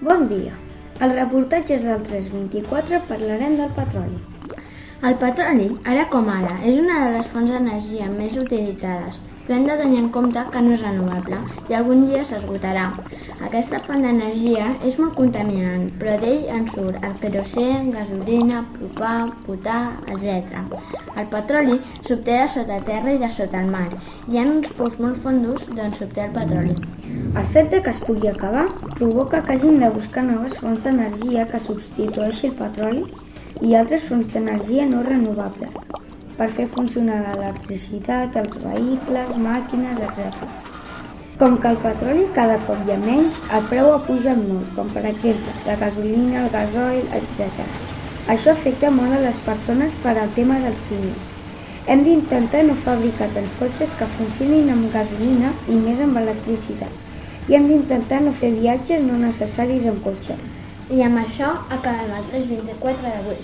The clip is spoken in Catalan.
Bon dia. Al reportatges del 324 parlarem del petroli. El petroli, ara com ara, és una de les fonts d'energia més utilitzades, però hem de tenir en compte que no és renovable i algun dia s'esgotarà. Aquesta font d'energia és molt contaminant, però d'ell en surt el querosè, gasolina, propà, butà, etc. El petroli s'obté de sota terra i de sota el mar. Hi ha uns pous molt fondos d'on s'obté el petroli. El fet de que es pugui acabar provoca que hagin de buscar noves fonts d'energia que substitueixi el petroli i altres fonts d'energia no renovables per fer funcionar l'electricitat, els vehicles, màquines, etc. Com que el petroli cada cop hi ha menys, el preu ha pujat molt, com per exemple la gasolina, el gasoil, etc. Això afecta molt a les persones per al tema dels diners. Hem d'intentar no fabricar tants cotxes que funcionin amb gasolina i més amb electricitat. I hem d'intentar no fer viatges no necessaris amb cotxe. I amb això acabem el 324 d'avui.